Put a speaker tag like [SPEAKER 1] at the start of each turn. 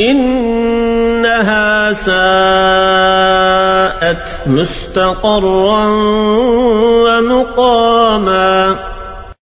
[SPEAKER 1] إنها ساءت مستقرا ومقاما